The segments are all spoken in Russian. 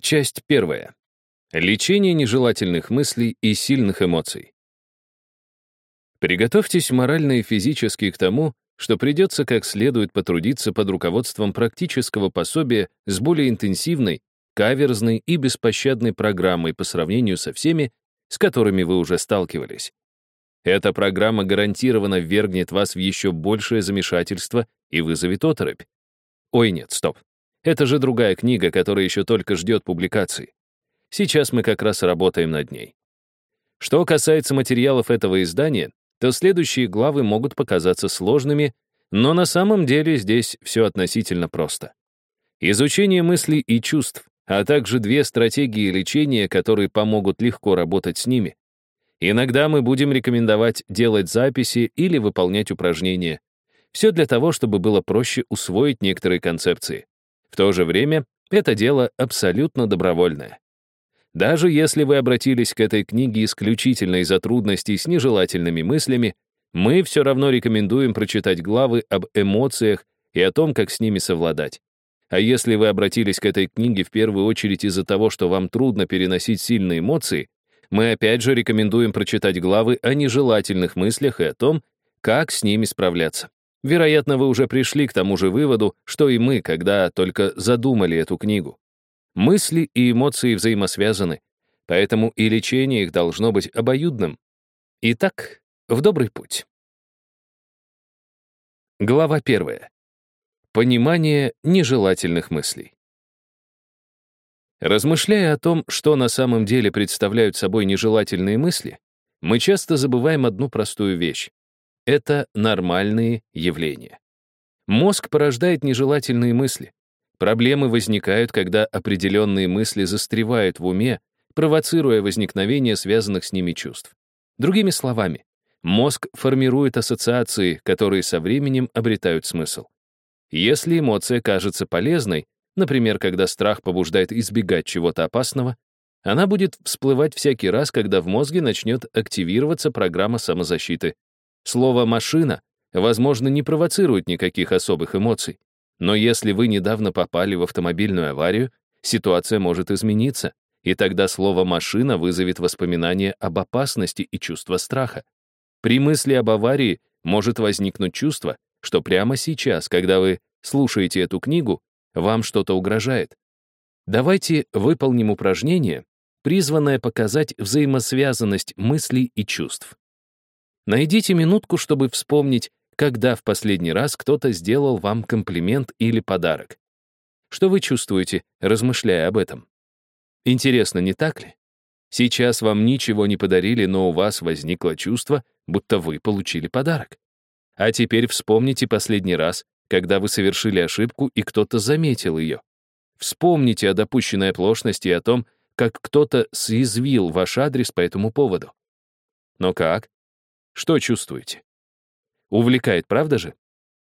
Часть первая. Лечение нежелательных мыслей и сильных эмоций. Приготовьтесь морально и физически к тому, что придется как следует потрудиться под руководством практического пособия с более интенсивной, каверзной и беспощадной программой по сравнению со всеми, с которыми вы уже сталкивались. Эта программа гарантированно ввергнет вас в еще большее замешательство и вызовет оторопь. Ой, нет, стоп. Это же другая книга, которая еще только ждет публикации. Сейчас мы как раз работаем над ней. Что касается материалов этого издания, то следующие главы могут показаться сложными, но на самом деле здесь все относительно просто. Изучение мыслей и чувств, а также две стратегии лечения, которые помогут легко работать с ними. Иногда мы будем рекомендовать делать записи или выполнять упражнения. Все для того, чтобы было проще усвоить некоторые концепции. В то же время это дело абсолютно добровольное. Даже если вы обратились к этой книге исключительно из-за трудностей с нежелательными мыслями, мы все равно рекомендуем прочитать главы об эмоциях и о том, как с ними совладать. А если вы обратились к этой книге в первую очередь из-за того, что вам трудно переносить сильные эмоции, мы опять же рекомендуем прочитать главы о нежелательных мыслях и о том, как с ними справляться. Вероятно, вы уже пришли к тому же выводу, что и мы, когда только задумали эту книгу. Мысли и эмоции взаимосвязаны, поэтому и лечение их должно быть обоюдным. Итак, в добрый путь. Глава первая. Понимание нежелательных мыслей. Размышляя о том, что на самом деле представляют собой нежелательные мысли, мы часто забываем одну простую вещь это нормальные явления. Мозг порождает нежелательные мысли. Проблемы возникают, когда определенные мысли застревают в уме, провоцируя возникновение связанных с ними чувств. Другими словами, мозг формирует ассоциации, которые со временем обретают смысл. Если эмоция кажется полезной, например, когда страх побуждает избегать чего-то опасного, она будет всплывать всякий раз, когда в мозге начнет активироваться программа самозащиты, Слово «машина», возможно, не провоцирует никаких особых эмоций. Но если вы недавно попали в автомобильную аварию, ситуация может измениться, и тогда слово «машина» вызовет воспоминания об опасности и чувство страха. При мысли об аварии может возникнуть чувство, что прямо сейчас, когда вы слушаете эту книгу, вам что-то угрожает. Давайте выполним упражнение, призванное показать взаимосвязанность мыслей и чувств. Найдите минутку, чтобы вспомнить, когда в последний раз кто-то сделал вам комплимент или подарок. Что вы чувствуете, размышляя об этом? Интересно, не так ли? Сейчас вам ничего не подарили, но у вас возникло чувство, будто вы получили подарок. А теперь вспомните последний раз, когда вы совершили ошибку и кто-то заметил ее. Вспомните о допущенной оплошности и о том, как кто-то съязвил ваш адрес по этому поводу. Но как? Что чувствуете? Увлекает, правда же?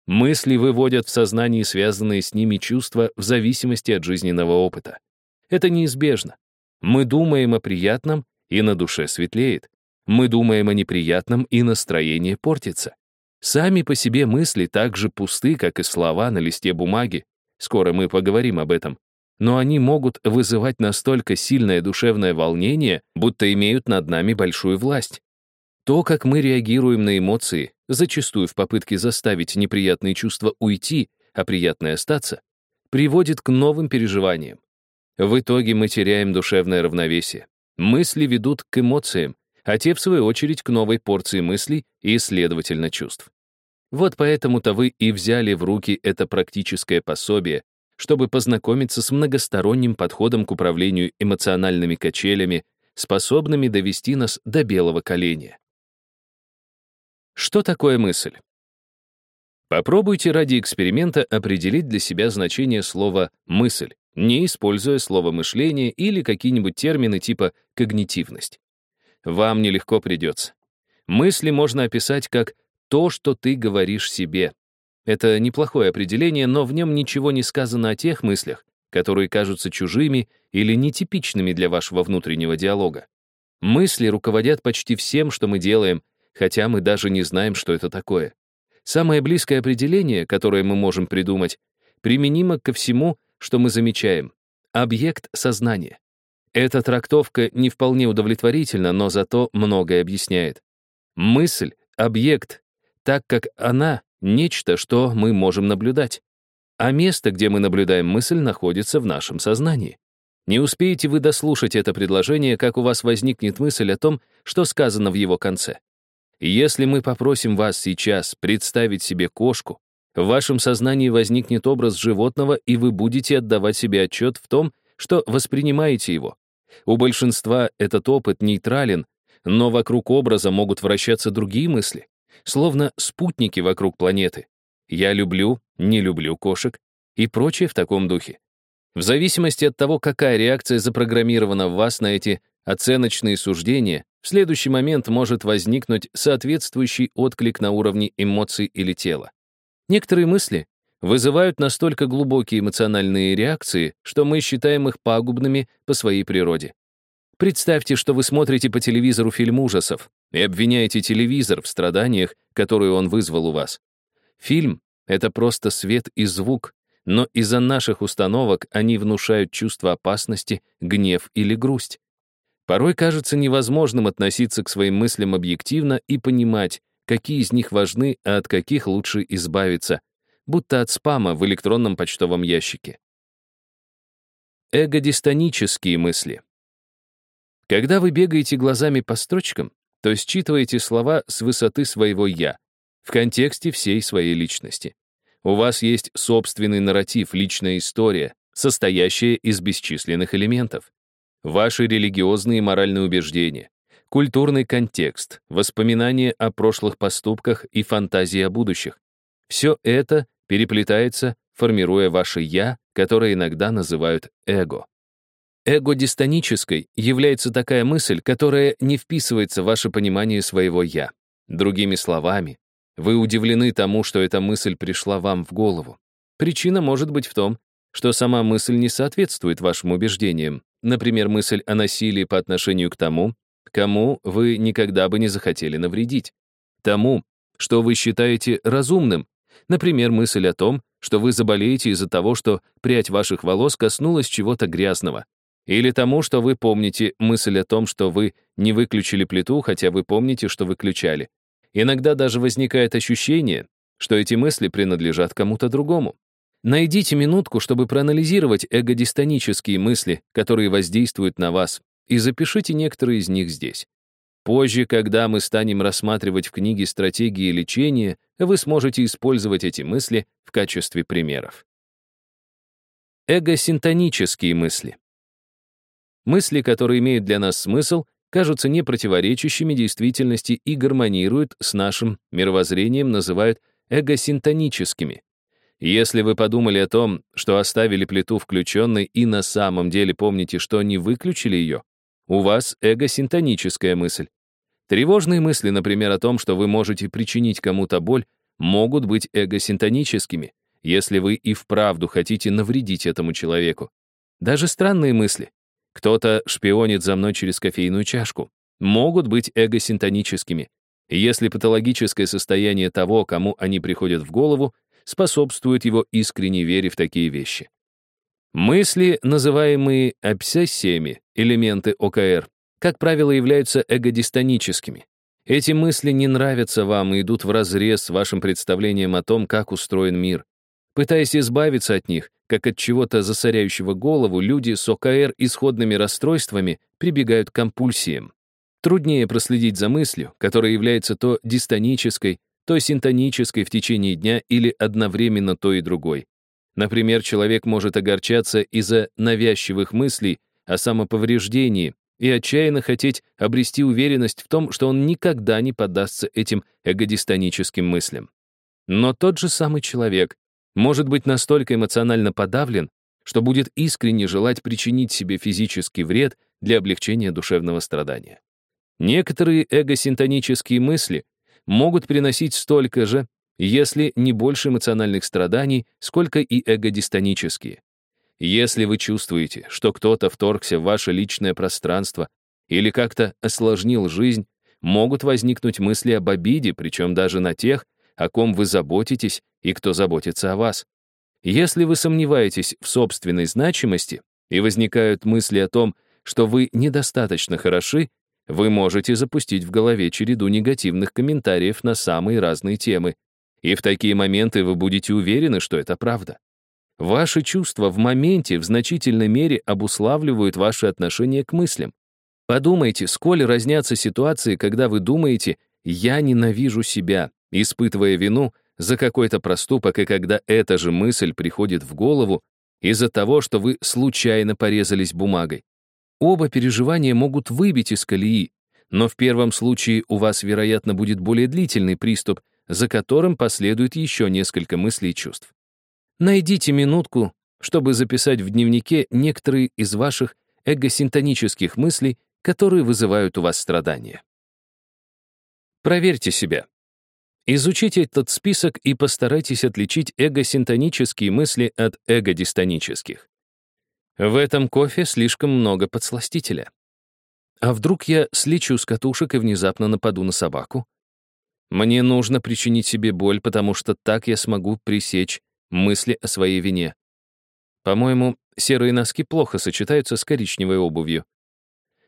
Мысли выводят в сознании связанные с ними чувства в зависимости от жизненного опыта. Это неизбежно. Мы думаем о приятном, и на душе светлеет. Мы думаем о неприятном, и настроение портится. Сами по себе мысли так же пусты, как и слова на листе бумаги. Скоро мы поговорим об этом. Но они могут вызывать настолько сильное душевное волнение, будто имеют над нами большую власть. То, как мы реагируем на эмоции, зачастую в попытке заставить неприятные чувства уйти, а приятное остаться, приводит к новым переживаниям. В итоге мы теряем душевное равновесие. Мысли ведут к эмоциям, а те, в свою очередь, к новой порции мыслей и, следовательно, чувств. Вот поэтому-то вы и взяли в руки это практическое пособие, чтобы познакомиться с многосторонним подходом к управлению эмоциональными качелями, способными довести нас до белого коленя. Что такое мысль? Попробуйте ради эксперимента определить для себя значение слова «мысль», не используя слово «мышление» или какие-нибудь термины типа «когнитивность». Вам нелегко придется. Мысли можно описать как «то, что ты говоришь себе». Это неплохое определение, но в нем ничего не сказано о тех мыслях, которые кажутся чужими или нетипичными для вашего внутреннего диалога. Мысли руководят почти всем, что мы делаем, хотя мы даже не знаем, что это такое. Самое близкое определение, которое мы можем придумать, применимо ко всему, что мы замечаем. объект сознания. Эта трактовка не вполне удовлетворительна, но зато многое объясняет. Мысль — объект, так как она — нечто, что мы можем наблюдать. А место, где мы наблюдаем мысль, находится в нашем сознании. Не успеете вы дослушать это предложение, как у вас возникнет мысль о том, что сказано в его конце. Если мы попросим вас сейчас представить себе кошку, в вашем сознании возникнет образ животного, и вы будете отдавать себе отчет в том, что воспринимаете его. У большинства этот опыт нейтрален, но вокруг образа могут вращаться другие мысли, словно спутники вокруг планеты. «Я люблю», «не люблю кошек» и прочее в таком духе. В зависимости от того, какая реакция запрограммирована в вас на эти оценочные суждения, в следующий момент может возникнуть соответствующий отклик на уровне эмоций или тела. Некоторые мысли вызывают настолько глубокие эмоциональные реакции, что мы считаем их пагубными по своей природе. Представьте, что вы смотрите по телевизору фильм ужасов и обвиняете телевизор в страданиях, которые он вызвал у вас. Фильм — это просто свет и звук, но из-за наших установок они внушают чувство опасности, гнев или грусть. Порой кажется невозможным относиться к своим мыслям объективно и понимать, какие из них важны, а от каких лучше избавиться, будто от спама в электронном почтовом ящике. Эгодистонические мысли. Когда вы бегаете глазами по строчкам, то считываете слова с высоты своего «я», в контексте всей своей личности. У вас есть собственный нарратив, личная история, состоящая из бесчисленных элементов. Ваши религиозные и моральные убеждения, культурный контекст, воспоминания о прошлых поступках и фантазии о будущих. Все это переплетается, формируя ваше «я», которое иногда называют эго. Эго-дистонической является такая мысль, которая не вписывается в ваше понимание своего «я». Другими словами, вы удивлены тому, что эта мысль пришла вам в голову. Причина может быть в том, что сама мысль не соответствует вашим убеждениям. Например, мысль о насилии по отношению к тому, кому вы никогда бы не захотели навредить. Тому, что вы считаете разумным. Например, мысль о том, что вы заболеете из-за того, что прядь ваших волос коснулась чего-то грязного. Или тому, что вы помните мысль о том, что вы не выключили плиту, хотя вы помните, что выключали. Иногда даже возникает ощущение, что эти мысли принадлежат кому-то другому. Найдите минутку, чтобы проанализировать эгодистонические мысли, которые воздействуют на вас, и запишите некоторые из них здесь. Позже, когда мы станем рассматривать в книге стратегии лечения, вы сможете использовать эти мысли в качестве примеров. Эгосинтонические мысли. Мысли, которые имеют для нас смысл, кажутся не противоречащими действительности и гармонируют с нашим мировоззрением, называют эгосинтоническими. Если вы подумали о том, что оставили плиту включенной и на самом деле помните, что не выключили ее, у вас эгосинтоническая мысль. Тревожные мысли, например, о том, что вы можете причинить кому-то боль, могут быть эгосинтоническими, если вы и вправду хотите навредить этому человеку. Даже странные мысли. Кто-то шпионит за мной через кофейную чашку. Могут быть эгосинтоническими. Если патологическое состояние того, кому они приходят в голову, способствует его искренней вере в такие вещи. Мысли, называемые обсессиями, элементы ОКР, как правило, являются эгодистоническими. Эти мысли не нравятся вам и идут вразрез с вашим представлением о том, как устроен мир. Пытаясь избавиться от них, как от чего-то засоряющего голову, люди с ОКР исходными расстройствами прибегают к компульсиям. Труднее проследить за мыслью, которая является то дистонической, то синтонической в течение дня или одновременно то и другой. Например, человек может огорчаться из-за навязчивых мыслей о самоповреждении и отчаянно хотеть обрести уверенность в том, что он никогда не поддастся этим эгодистоническим мыслям. Но тот же самый человек может быть настолько эмоционально подавлен, что будет искренне желать причинить себе физический вред для облегчения душевного страдания. Некоторые эгосинтонические мысли могут приносить столько же, если не больше эмоциональных страданий, сколько и эгодистонические. Если вы чувствуете, что кто-то вторгся в ваше личное пространство или как-то осложнил жизнь, могут возникнуть мысли об обиде, причем даже на тех, о ком вы заботитесь и кто заботится о вас. Если вы сомневаетесь в собственной значимости, и возникают мысли о том, что вы недостаточно хороши, вы можете запустить в голове череду негативных комментариев на самые разные темы, и в такие моменты вы будете уверены, что это правда. Ваши чувства в моменте в значительной мере обуславливают ваши отношения к мыслям. Подумайте, сколь разнятся ситуации, когда вы думаете «я ненавижу себя», испытывая вину за какой-то проступок, и когда эта же мысль приходит в голову из-за того, что вы случайно порезались бумагой. Оба переживания могут выбить из колеи, но в первом случае у вас, вероятно, будет более длительный приступ, за которым последует еще несколько мыслей и чувств. Найдите минутку, чтобы записать в дневнике некоторые из ваших эгосинтонических мыслей, которые вызывают у вас страдания. Проверьте себя. Изучите этот список и постарайтесь отличить эгосинтонические мысли от эгодистонических. В этом кофе слишком много подсластителя. А вдруг я слечу с катушек и внезапно нападу на собаку? Мне нужно причинить себе боль, потому что так я смогу пресечь мысли о своей вине. По-моему, серые носки плохо сочетаются с коричневой обувью.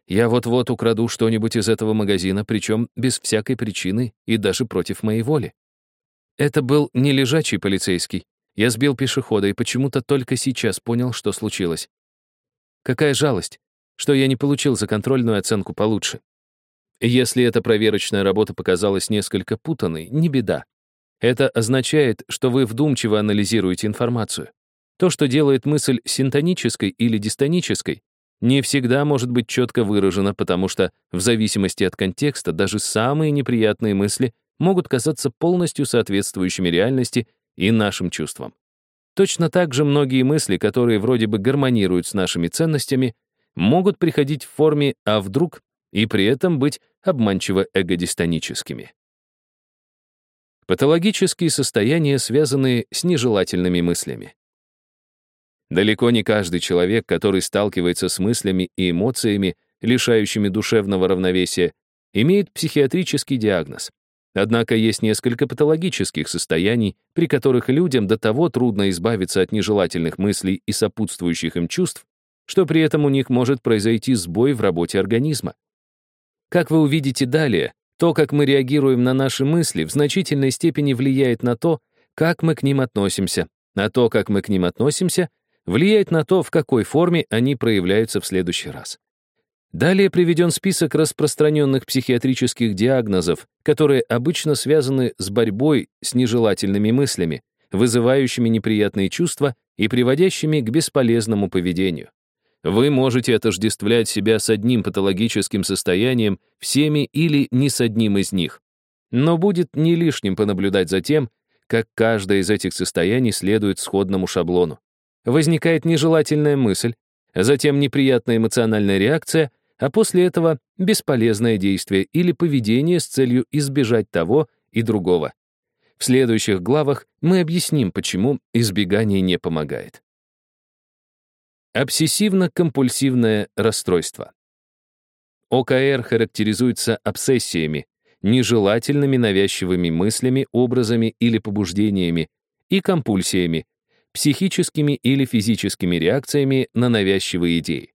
Я вот-вот украду что-нибудь из этого магазина, причем без всякой причины и даже против моей воли. Это был не лежачий полицейский. Я сбил пешехода и почему-то только сейчас понял, что случилось. Какая жалость, что я не получил за контрольную оценку получше. Если эта проверочная работа показалась несколько путанной, не беда. Это означает, что вы вдумчиво анализируете информацию. То, что делает мысль синтонической или дистонической, не всегда может быть четко выражено, потому что в зависимости от контекста даже самые неприятные мысли могут казаться полностью соответствующими реальности и нашим чувствам. Точно так же многие мысли, которые вроде бы гармонируют с нашими ценностями, могут приходить в форме «а вдруг» и при этом быть обманчиво эгодистоническими. Патологические состояния, связанные с нежелательными мыслями. Далеко не каждый человек, который сталкивается с мыслями и эмоциями, лишающими душевного равновесия, имеет психиатрический диагноз. Однако есть несколько патологических состояний, при которых людям до того трудно избавиться от нежелательных мыслей и сопутствующих им чувств, что при этом у них может произойти сбой в работе организма. Как вы увидите далее, то, как мы реагируем на наши мысли, в значительной степени влияет на то, как мы к ним относимся, а то, как мы к ним относимся, влияет на то, в какой форме они проявляются в следующий раз. Далее приведен список распространенных психиатрических диагнозов, которые обычно связаны с борьбой с нежелательными мыслями, вызывающими неприятные чувства и приводящими к бесполезному поведению. Вы можете отождествлять себя с одним патологическим состоянием, всеми или не с одним из них. Но будет не лишним понаблюдать за тем, как каждое из этих состояний следует сходному шаблону. Возникает нежелательная мысль, затем неприятная эмоциональная реакция — а после этого бесполезное действие или поведение с целью избежать того и другого. В следующих главах мы объясним, почему избегание не помогает. Обсессивно-компульсивное расстройство. ОКР характеризуется обсессиями, нежелательными навязчивыми мыслями, образами или побуждениями и компульсиями, психическими или физическими реакциями на навязчивые идеи.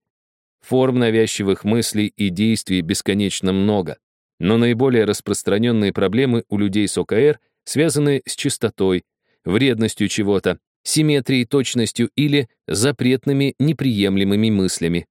Форм навязчивых мыслей и действий бесконечно много, но наиболее распространенные проблемы у людей с ОКР связаны с чистотой, вредностью чего-то, симметрией, точностью или запретными неприемлемыми мыслями.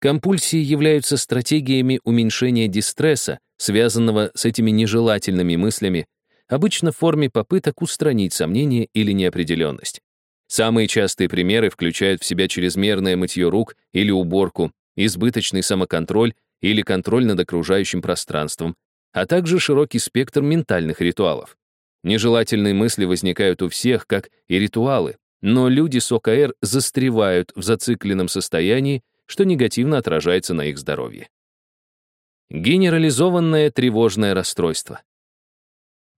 Компульсии являются стратегиями уменьшения дистресса, связанного с этими нежелательными мыслями, обычно в форме попыток устранить сомнения или неопределенность. Самые частые примеры включают в себя чрезмерное мытье рук или уборку, избыточный самоконтроль или контроль над окружающим пространством, а также широкий спектр ментальных ритуалов. Нежелательные мысли возникают у всех, как и ритуалы, но люди с ОКР застревают в зацикленном состоянии, что негативно отражается на их здоровье. Генерализованное тревожное расстройство.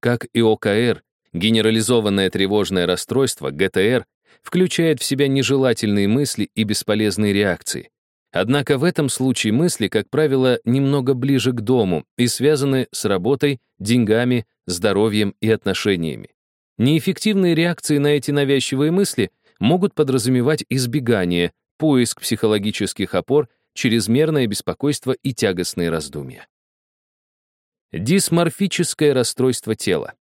Как и ОКР, генерализованное тревожное расстройство, ГТР, включает в себя нежелательные мысли и бесполезные реакции, Однако в этом случае мысли, как правило, немного ближе к дому и связаны с работой, деньгами, здоровьем и отношениями. Неэффективные реакции на эти навязчивые мысли могут подразумевать избегание, поиск психологических опор, чрезмерное беспокойство и тягостные раздумья. Дисморфическое расстройство тела.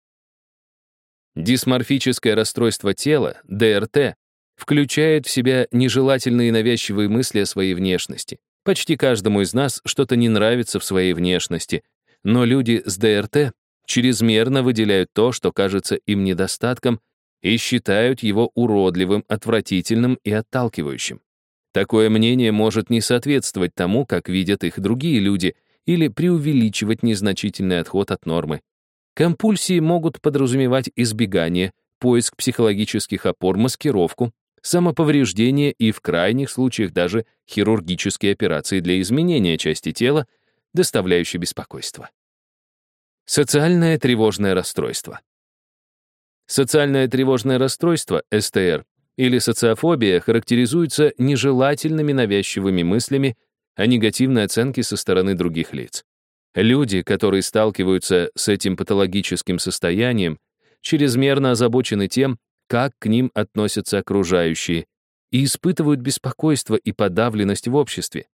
Дисморфическое расстройство тела, ДРТ, включает в себя нежелательные навязчивые мысли о своей внешности. Почти каждому из нас что-то не нравится в своей внешности, но люди с ДРТ чрезмерно выделяют то, что кажется им недостатком, и считают его уродливым, отвратительным и отталкивающим. Такое мнение может не соответствовать тому, как видят их другие люди, или преувеличивать незначительный отход от нормы. Компульсии могут подразумевать избегание, поиск психологических опор, маскировку, самоповреждение и в крайних случаях даже хирургические операции для изменения части тела, доставляющие беспокойство. Социальное тревожное расстройство. Социальное тревожное расстройство, СТР, или социофобия характеризуется нежелательными навязчивыми мыслями о негативной оценке со стороны других лиц. Люди, которые сталкиваются с этим патологическим состоянием, чрезмерно озабочены тем, как к ним относятся окружающие, и испытывают беспокойство и подавленность в обществе.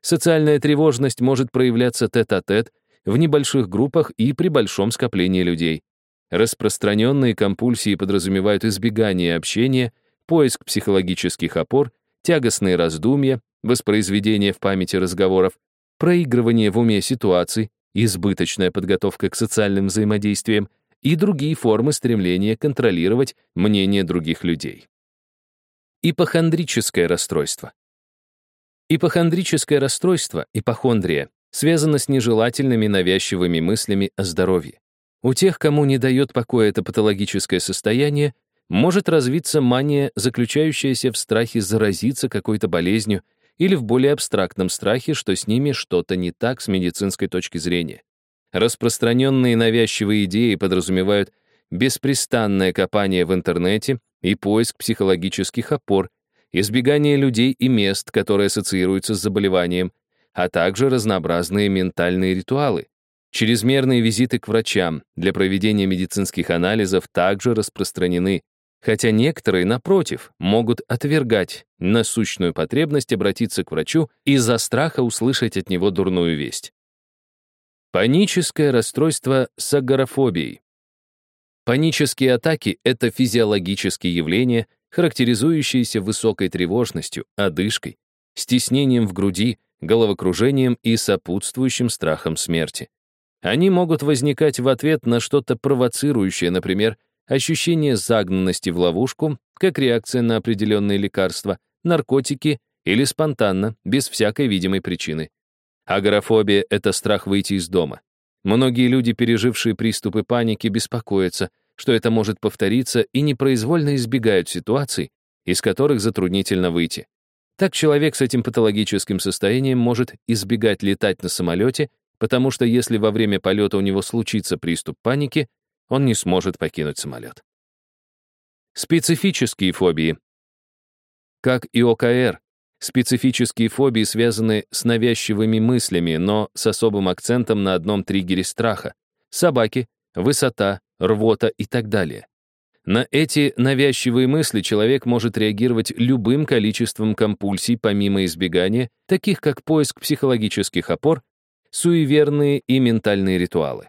Социальная тревожность может проявляться тет-а-тет, -тет, в небольших группах и при большом скоплении людей. Распространенные компульсии подразумевают избегание общения, поиск психологических опор, тягостные раздумья, воспроизведение в памяти разговоров, проигрывание в уме ситуаций, избыточная подготовка к социальным взаимодействиям и другие формы стремления контролировать мнение других людей. Ипохондрическое расстройство. Ипохондрическое расстройство, ипохондрия, связано с нежелательными навязчивыми мыслями о здоровье. У тех, кому не дает покоя это патологическое состояние, может развиться мания, заключающаяся в страхе заразиться какой-то болезнью или в более абстрактном страхе, что с ними что-то не так с медицинской точки зрения. Распространенные навязчивые идеи подразумевают беспрестанное копание в интернете и поиск психологических опор, избегание людей и мест, которые ассоциируются с заболеванием, а также разнообразные ментальные ритуалы. Чрезмерные визиты к врачам для проведения медицинских анализов также распространены, хотя некоторые, напротив, могут отвергать насущную потребность обратиться к врачу из-за страха услышать от него дурную весть. Паническое расстройство с агорафобией. Панические атаки — это физиологические явления, характеризующиеся высокой тревожностью, одышкой, стеснением в груди, головокружением и сопутствующим страхом смерти. Они могут возникать в ответ на что-то провоцирующее, например, ощущение загнанности в ловушку, как реакция на определенные лекарства, наркотики или спонтанно, без всякой видимой причины. Агорафобия — это страх выйти из дома. Многие люди, пережившие приступы паники, беспокоятся, что это может повториться и непроизвольно избегают ситуаций, из которых затруднительно выйти. Так человек с этим патологическим состоянием может избегать летать на самолете, потому что если во время полета у него случится приступ паники, он не сможет покинуть самолет. Специфические фобии. Как и ОКР, специфические фобии связаны с навязчивыми мыслями, но с особым акцентом на одном триггере страха — собаки, высота, рвота и так далее. На эти навязчивые мысли человек может реагировать любым количеством компульсий помимо избегания, таких как поиск психологических опор, суеверные и ментальные ритуалы.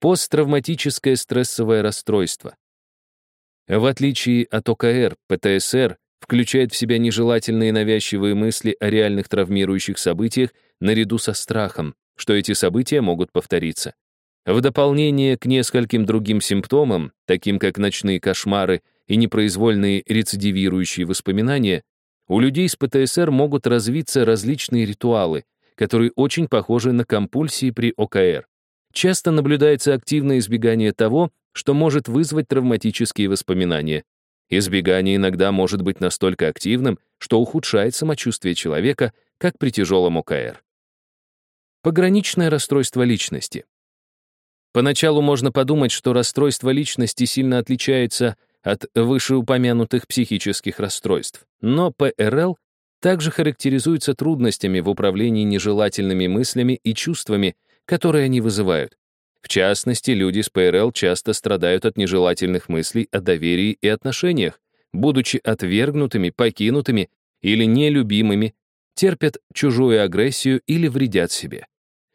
Посттравматическое стрессовое расстройство. В отличие от ОКР, ПТСР включает в себя нежелательные навязчивые мысли о реальных травмирующих событиях наряду со страхом, что эти события могут повториться. В дополнение к нескольким другим симптомам, таким как ночные кошмары и непроизвольные рецидивирующие воспоминания, у людей с ПТСР могут развиться различные ритуалы, которые очень похожи на компульсии при ОКР часто наблюдается активное избегание того, что может вызвать травматические воспоминания. Избегание иногда может быть настолько активным, что ухудшает самочувствие человека, как при тяжелом ОКР. Пограничное расстройство личности. Поначалу можно подумать, что расстройство личности сильно отличается от вышеупомянутых психических расстройств, но ПРЛ также характеризуется трудностями в управлении нежелательными мыслями и чувствами, которые они вызывают. В частности, люди с ПРЛ часто страдают от нежелательных мыслей о доверии и отношениях, будучи отвергнутыми, покинутыми или нелюбимыми, терпят чужую агрессию или вредят себе.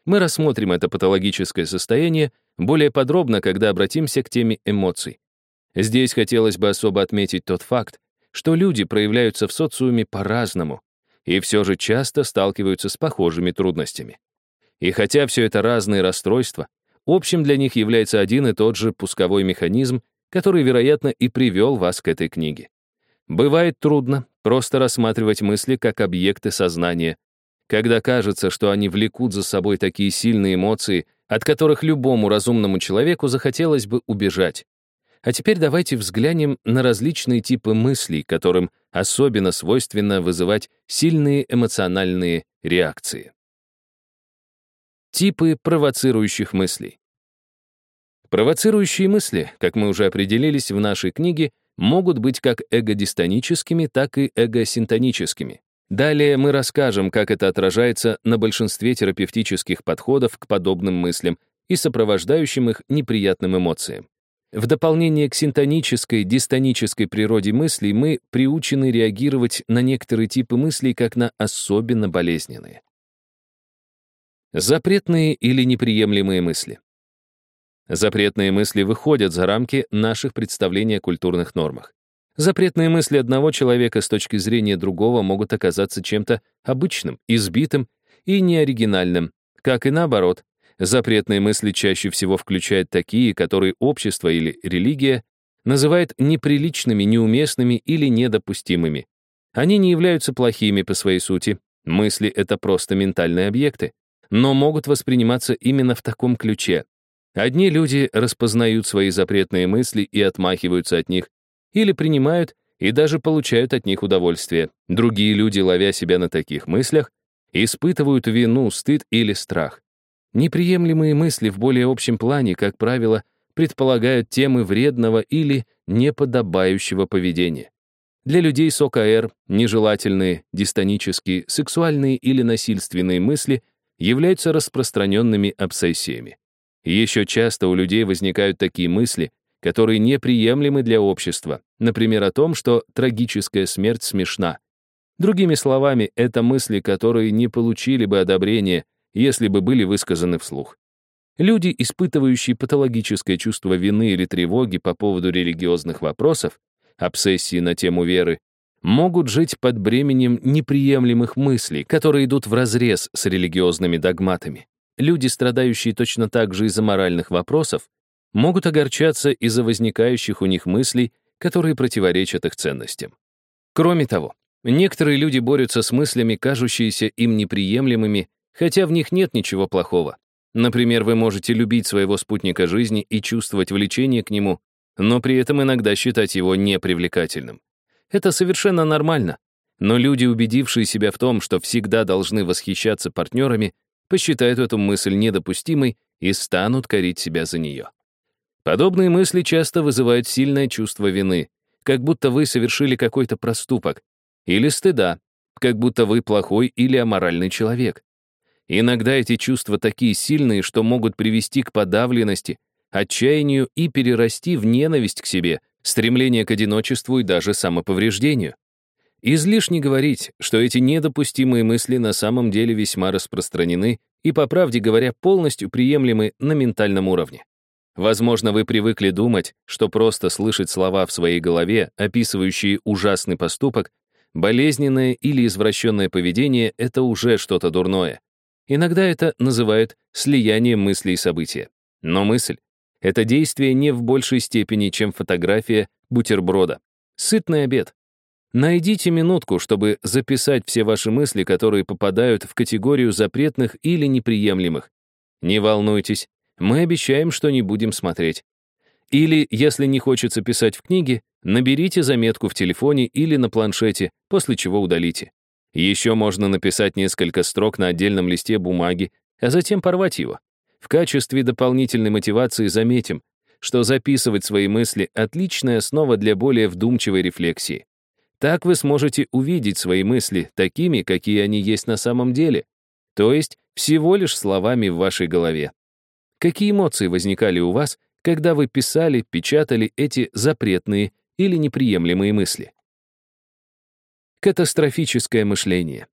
Мы рассмотрим это патологическое состояние более подробно, когда обратимся к теме эмоций. Здесь хотелось бы особо отметить тот факт, что люди проявляются в социуме по-разному и все же часто сталкиваются с похожими трудностями. И хотя все это разные расстройства, общим для них является один и тот же пусковой механизм, который, вероятно, и привел вас к этой книге. Бывает трудно просто рассматривать мысли как объекты сознания, когда кажется, что они влекут за собой такие сильные эмоции, от которых любому разумному человеку захотелось бы убежать. А теперь давайте взглянем на различные типы мыслей, которым особенно свойственно вызывать сильные эмоциональные реакции. Типы провоцирующих мыслей. Провоцирующие мысли, как мы уже определились в нашей книге, могут быть как эгодистоническими, так и эгосинтоническими. Далее мы расскажем, как это отражается на большинстве терапевтических подходов к подобным мыслям и сопровождающим их неприятным эмоциям. В дополнение к синтонической, дистонической природе мыслей мы приучены реагировать на некоторые типы мыслей как на особенно болезненные. Запретные или неприемлемые мысли. Запретные мысли выходят за рамки наших представлений о культурных нормах. Запретные мысли одного человека с точки зрения другого могут оказаться чем-то обычным, избитым и неоригинальным, как и наоборот, Запретные мысли чаще всего включают такие, которые общество или религия называют неприличными, неуместными или недопустимыми. Они не являются плохими по своей сути. Мысли — это просто ментальные объекты, но могут восприниматься именно в таком ключе. Одни люди распознают свои запретные мысли и отмахиваются от них, или принимают и даже получают от них удовольствие. Другие люди, ловя себя на таких мыслях, испытывают вину, стыд или страх. Неприемлемые мысли в более общем плане, как правило, предполагают темы вредного или неподобающего поведения. Для людей с ОКР нежелательные, дистонические, сексуальные или насильственные мысли являются распространенными обсессиями. Еще часто у людей возникают такие мысли, которые неприемлемы для общества, например, о том, что трагическая смерть смешна. Другими словами, это мысли, которые не получили бы одобрения, если бы были высказаны вслух. Люди, испытывающие патологическое чувство вины или тревоги по поводу религиозных вопросов, обсессии на тему веры, могут жить под бременем неприемлемых мыслей, которые идут вразрез с религиозными догматами. Люди, страдающие точно так же из-за моральных вопросов, могут огорчаться из-за возникающих у них мыслей, которые противоречат их ценностям. Кроме того, некоторые люди борются с мыслями, кажущиеся им неприемлемыми хотя в них нет ничего плохого. Например, вы можете любить своего спутника жизни и чувствовать влечение к нему, но при этом иногда считать его непривлекательным. Это совершенно нормально. Но люди, убедившие себя в том, что всегда должны восхищаться партнерами, посчитают эту мысль недопустимой и станут корить себя за нее. Подобные мысли часто вызывают сильное чувство вины, как будто вы совершили какой-то проступок, или стыда, как будто вы плохой или аморальный человек. Иногда эти чувства такие сильные, что могут привести к подавленности, отчаянию и перерасти в ненависть к себе, стремление к одиночеству и даже самоповреждению. Излишне говорить, что эти недопустимые мысли на самом деле весьма распространены и, по правде говоря, полностью приемлемы на ментальном уровне. Возможно, вы привыкли думать, что просто слышать слова в своей голове, описывающие ужасный поступок, болезненное или извращенное поведение — это уже что-то дурное. Иногда это называют слиянием мысли и события. Но мысль — это действие не в большей степени, чем фотография бутерброда. Сытный обед. Найдите минутку, чтобы записать все ваши мысли, которые попадают в категорию запретных или неприемлемых. Не волнуйтесь, мы обещаем, что не будем смотреть. Или, если не хочется писать в книге, наберите заметку в телефоне или на планшете, после чего удалите. Еще можно написать несколько строк на отдельном листе бумаги, а затем порвать его. В качестве дополнительной мотивации заметим, что записывать свои мысли — отличная основа для более вдумчивой рефлексии. Так вы сможете увидеть свои мысли такими, какие они есть на самом деле, то есть всего лишь словами в вашей голове. Какие эмоции возникали у вас, когда вы писали, печатали эти запретные или неприемлемые мысли? Катастрофическое мышление.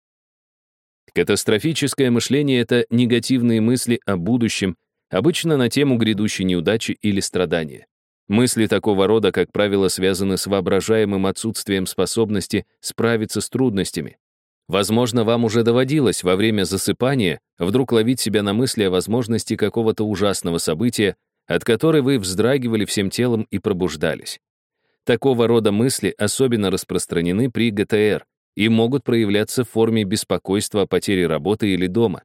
Катастрофическое мышление — это негативные мысли о будущем, обычно на тему грядущей неудачи или страдания. Мысли такого рода, как правило, связаны с воображаемым отсутствием способности справиться с трудностями. Возможно, вам уже доводилось во время засыпания вдруг ловить себя на мысли о возможности какого-то ужасного события, от которой вы вздрагивали всем телом и пробуждались. Такого рода мысли особенно распространены при ГТР и могут проявляться в форме беспокойства о потере работы или дома.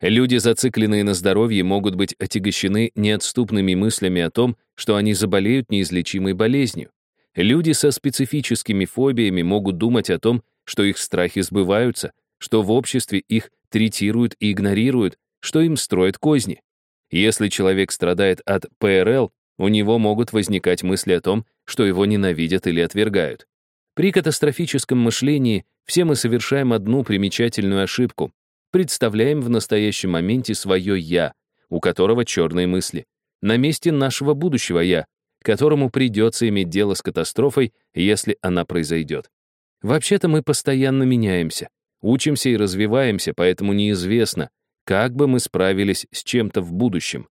Люди, зацикленные на здоровье, могут быть отягощены неотступными мыслями о том, что они заболеют неизлечимой болезнью. Люди со специфическими фобиями могут думать о том, что их страхи сбываются, что в обществе их третируют и игнорируют, что им строят козни. Если человек страдает от ПРЛ, у него могут возникать мысли о том, что его ненавидят или отвергают. При катастрофическом мышлении все мы совершаем одну примечательную ошибку. Представляем в настоящем моменте свое «я», у которого черные мысли, на месте нашего будущего «я», которому придется иметь дело с катастрофой, если она произойдет. Вообще-то мы постоянно меняемся, учимся и развиваемся, поэтому неизвестно, как бы мы справились с чем-то в будущем.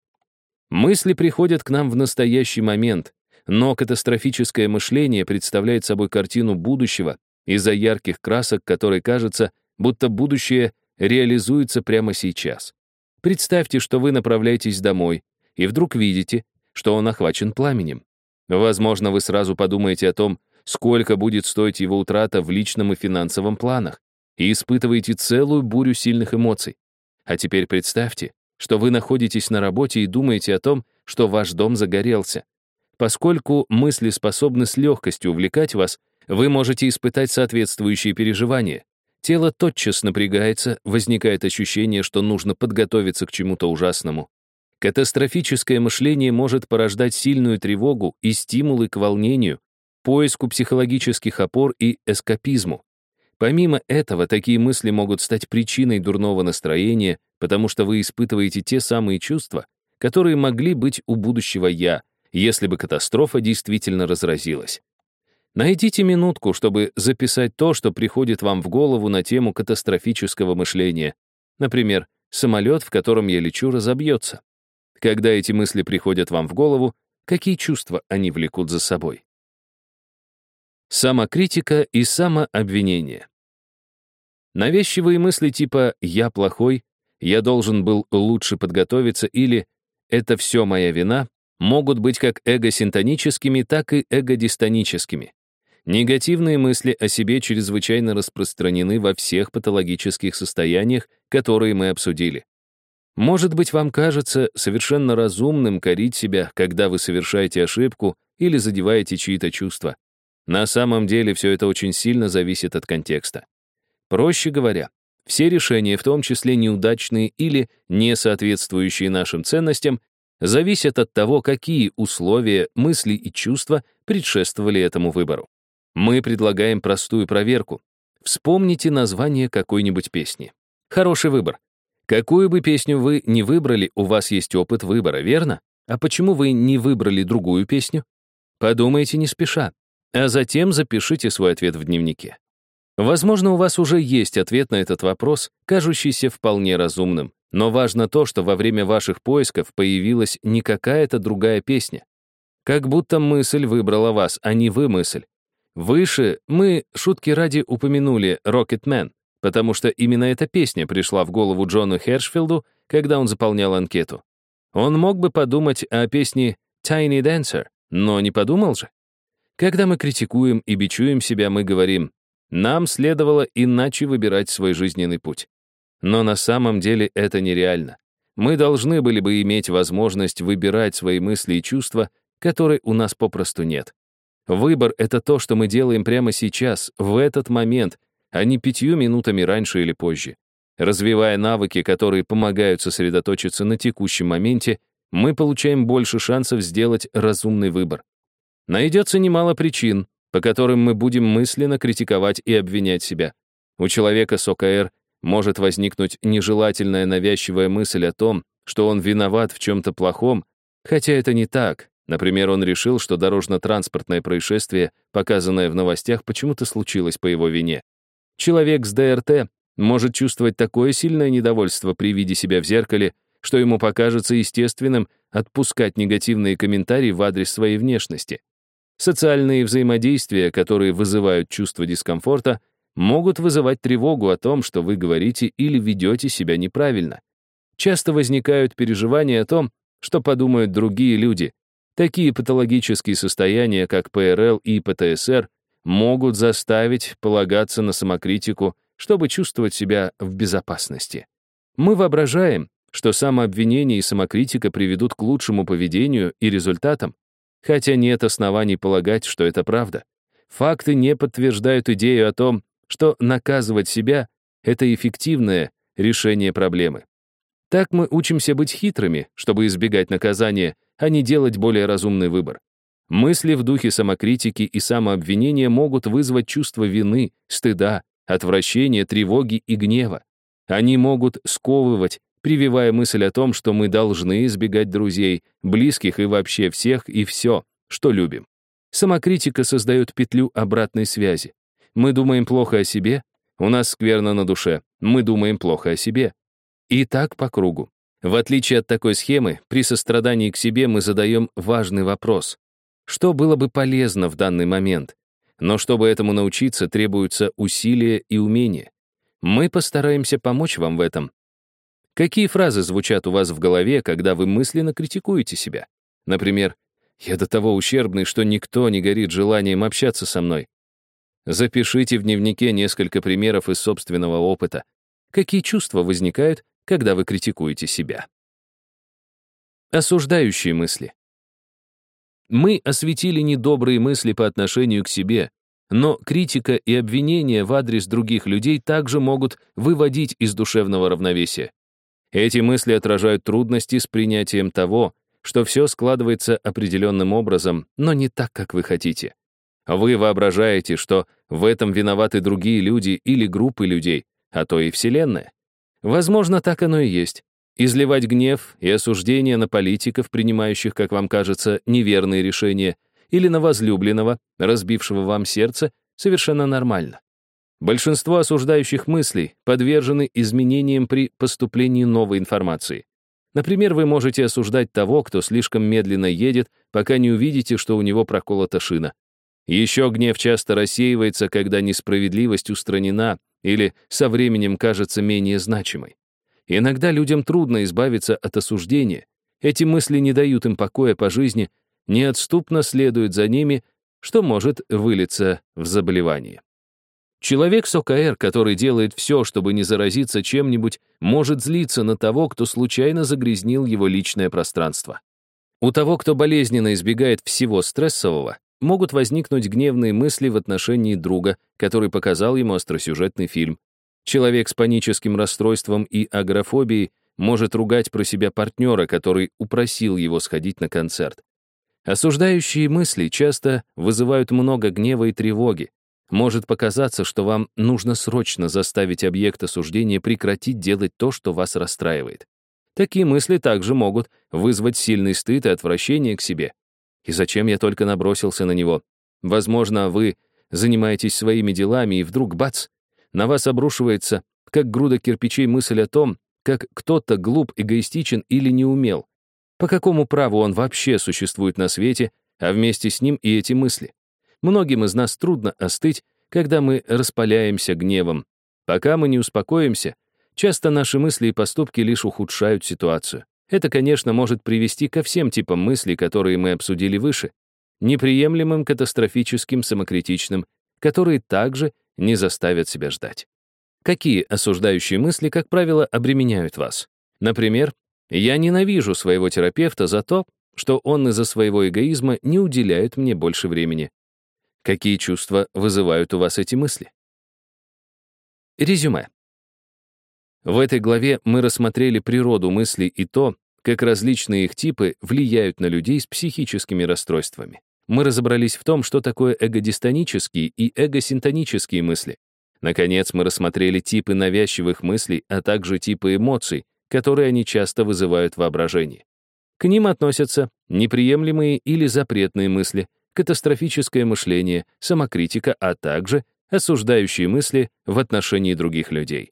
Мысли приходят к нам в настоящий момент, но катастрофическое мышление представляет собой картину будущего из-за ярких красок, которой кажется, будто будущее реализуется прямо сейчас. Представьте, что вы направляетесь домой, и вдруг видите, что он охвачен пламенем. Возможно, вы сразу подумаете о том, сколько будет стоить его утрата в личном и финансовом планах, и испытываете целую бурю сильных эмоций. А теперь представьте, что вы находитесь на работе и думаете о том, что ваш дом загорелся. Поскольку мысли способны с легкостью увлекать вас, вы можете испытать соответствующие переживания. Тело тотчас напрягается, возникает ощущение, что нужно подготовиться к чему-то ужасному. Катастрофическое мышление может порождать сильную тревогу и стимулы к волнению, поиску психологических опор и эскапизму. Помимо этого, такие мысли могут стать причиной дурного настроения, потому что вы испытываете те самые чувства, которые могли быть у будущего «я», если бы катастрофа действительно разразилась. Найдите минутку, чтобы записать то, что приходит вам в голову на тему катастрофического мышления. Например, самолет, в котором я лечу, разобьется. Когда эти мысли приходят вам в голову, какие чувства они влекут за собой? Самокритика и самообвинение. Навязчивые мысли типа «я плохой», «я должен был лучше подготовиться» или «это все моя вина» могут быть как эгосинтоническими, так и эгодистоническими. Негативные мысли о себе чрезвычайно распространены во всех патологических состояниях, которые мы обсудили. Может быть, вам кажется совершенно разумным корить себя, когда вы совершаете ошибку или задеваете чьи-то чувства. На самом деле все это очень сильно зависит от контекста. Проще говоря, все решения, в том числе неудачные или не соответствующие нашим ценностям, зависят от того, какие условия, мысли и чувства предшествовали этому выбору. Мы предлагаем простую проверку. Вспомните название какой-нибудь песни. Хороший выбор. Какую бы песню вы ни выбрали, у вас есть опыт выбора, верно? А почему вы не выбрали другую песню? Подумайте не спеша, а затем запишите свой ответ в дневнике. Возможно, у вас уже есть ответ на этот вопрос, кажущийся вполне разумным. Но важно то, что во время ваших поисков появилась не какая-то другая песня. Как будто мысль выбрала вас, а не вы мысль. Выше мы, шутки ради, упомянули «Rocketman», потому что именно эта песня пришла в голову Джону Хершфилду, когда он заполнял анкету. Он мог бы подумать о песне «Tiny Dancer», но не подумал же. Когда мы критикуем и бичуем себя, мы говорим, нам следовало иначе выбирать свой жизненный путь. Но на самом деле это нереально. Мы должны были бы иметь возможность выбирать свои мысли и чувства, которой у нас попросту нет. Выбор — это то, что мы делаем прямо сейчас, в этот момент, а не пятью минутами раньше или позже. Развивая навыки, которые помогают сосредоточиться на текущем моменте, мы получаем больше шансов сделать разумный выбор. Найдется немало причин, по которым мы будем мысленно критиковать и обвинять себя. У человека с ОКР может возникнуть нежелательная навязчивая мысль о том, что он виноват в чем-то плохом, хотя это не так. Например, он решил, что дорожно-транспортное происшествие, показанное в новостях, почему-то случилось по его вине. Человек с ДРТ может чувствовать такое сильное недовольство при виде себя в зеркале, что ему покажется естественным отпускать негативные комментарии в адрес своей внешности. Социальные взаимодействия, которые вызывают чувство дискомфорта, могут вызывать тревогу о том, что вы говорите или ведете себя неправильно. Часто возникают переживания о том, что подумают другие люди. Такие патологические состояния, как ПРЛ и ПТСР, могут заставить полагаться на самокритику, чтобы чувствовать себя в безопасности. Мы воображаем, что самообвинение и самокритика приведут к лучшему поведению и результатам, хотя нет оснований полагать, что это правда. Факты не подтверждают идею о том, что наказывать себя — это эффективное решение проблемы. Так мы учимся быть хитрыми, чтобы избегать наказания, а не делать более разумный выбор. Мысли в духе самокритики и самообвинения могут вызвать чувство вины, стыда, отвращения, тревоги и гнева. Они могут сковывать, прививая мысль о том, что мы должны избегать друзей, близких и вообще всех и все, что любим. Самокритика создает петлю обратной связи. Мы думаем плохо о себе, у нас скверно на душе, мы думаем плохо о себе. И так по кругу. В отличие от такой схемы, при сострадании к себе мы задаем важный вопрос. Что было бы полезно в данный момент? Но чтобы этому научиться, требуются усилия и умения. Мы постараемся помочь вам в этом. Какие фразы звучат у вас в голове, когда вы мысленно критикуете себя? Например, «Я до того ущербный, что никто не горит желанием общаться со мной». Запишите в дневнике несколько примеров из собственного опыта. Какие чувства возникают, когда вы критикуете себя? Осуждающие мысли. Мы осветили недобрые мысли по отношению к себе, но критика и обвинения в адрес других людей также могут выводить из душевного равновесия. Эти мысли отражают трудности с принятием того, что все складывается определенным образом, но не так, как вы хотите. Вы воображаете, что в этом виноваты другие люди или группы людей, а то и Вселенная. Возможно, так оно и есть. Изливать гнев и осуждение на политиков, принимающих, как вам кажется, неверные решения, или на возлюбленного, разбившего вам сердце, совершенно нормально. Большинство осуждающих мыслей подвержены изменениям при поступлении новой информации. Например, вы можете осуждать того, кто слишком медленно едет, пока не увидите, что у него проколота шина. Еще гнев часто рассеивается, когда несправедливость устранена или со временем кажется менее значимой. Иногда людям трудно избавиться от осуждения. Эти мысли не дают им покоя по жизни, неотступно следуют за ними, что может вылиться в заболевание. Человек с ОКР, который делает все, чтобы не заразиться чем-нибудь, может злиться на того, кто случайно загрязнил его личное пространство. У того, кто болезненно избегает всего стрессового, могут возникнуть гневные мысли в отношении друга, который показал ему остросюжетный фильм. Человек с паническим расстройством и агрофобией может ругать про себя партнера, который упросил его сходить на концерт. Осуждающие мысли часто вызывают много гнева и тревоги. Может показаться, что вам нужно срочно заставить объект осуждения прекратить делать то, что вас расстраивает. Такие мысли также могут вызвать сильный стыд и отвращение к себе. И зачем я только набросился на него? Возможно, вы занимаетесь своими делами, и вдруг, бац, на вас обрушивается, как груда кирпичей, мысль о том, как кто-то глуп, эгоистичен или не умел. По какому праву он вообще существует на свете, а вместе с ним и эти мысли? Многим из нас трудно остыть, когда мы распаляемся гневом. Пока мы не успокоимся, часто наши мысли и поступки лишь ухудшают ситуацию. Это, конечно, может привести ко всем типам мыслей, которые мы обсудили выше, неприемлемым, катастрофическим, самокритичным, которые также не заставят себя ждать. Какие осуждающие мысли, как правило, обременяют вас? Например, я ненавижу своего терапевта за то, что он из-за своего эгоизма не уделяет мне больше времени. Какие чувства вызывают у вас эти мысли? Резюме. В этой главе мы рассмотрели природу мыслей и то, как различные их типы влияют на людей с психическими расстройствами. Мы разобрались в том, что такое эгодистонические и эгосинтонические мысли. Наконец, мы рассмотрели типы навязчивых мыслей, а также типы эмоций, которые они часто вызывают в воображении. К ним относятся неприемлемые или запретные мысли, катастрофическое мышление, самокритика, а также осуждающие мысли в отношении других людей.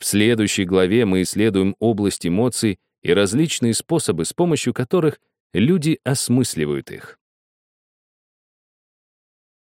В следующей главе мы исследуем область эмоций и различные способы, с помощью которых люди осмысливают их.